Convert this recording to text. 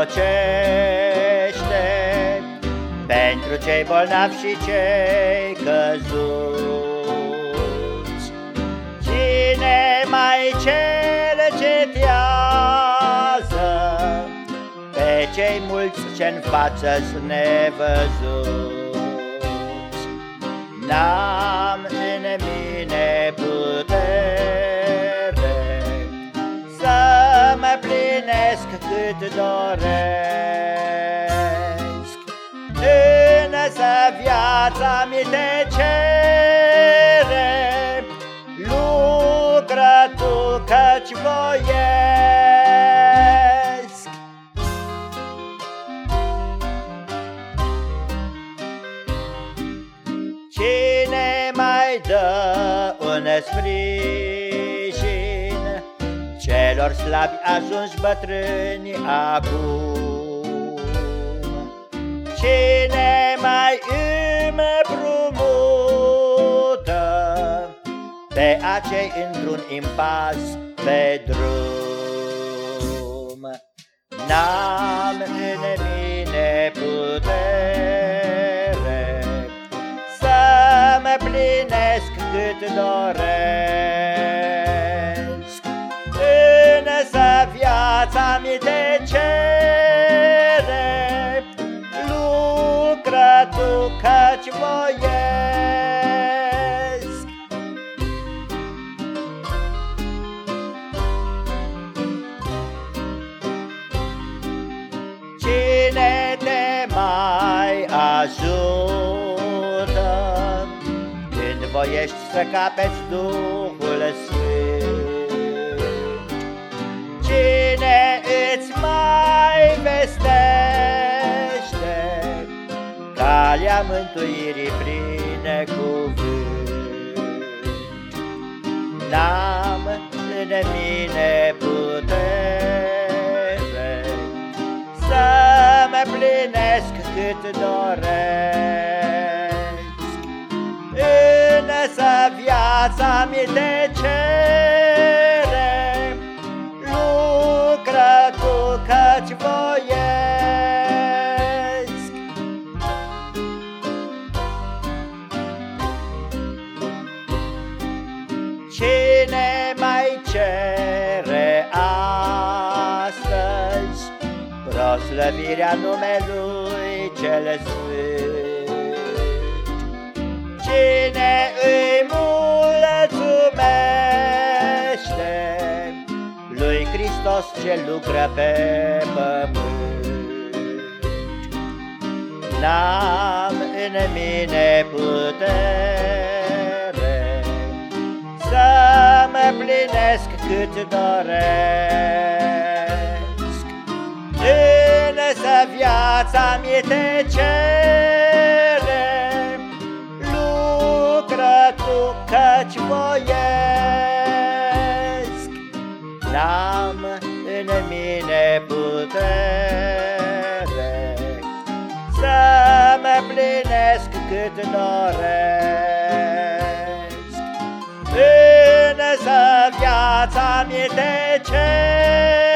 mijlocește pentru cei bolnavi și cei căzuți. Cine mai cercetează pe cei mulți ce-n față sunt nevăzuți? N-am în mine cât doresc, însă viața mi te cere, lucră tu căci voiesc. Cine mai dă un sprijin celor slabi ajuns bătrâni acum? Cine mai îmi împrumută pe acei într-un impas pe drum? N-am în mine putere să mă plinesc cât doresc, viața mi te cere tu căci voiesc. Cine te mai ajută când voiești să capeți Duhul Sfânt? Calea mântuirii prin cuvânt. N-am în mine putere să mă plinesc cât doresc, însă viața mi te cere, proslăvirea numelui cel sfânt? Cine îi mulțumește lui Hristos ce lucră pe pământ? N-am în mine putere să mă plinesc cât doresc, viața mi te cere, lucră tu căci voiesc. N-am în mine putere să mă plinesc cât doresc, însă viața mi te cer.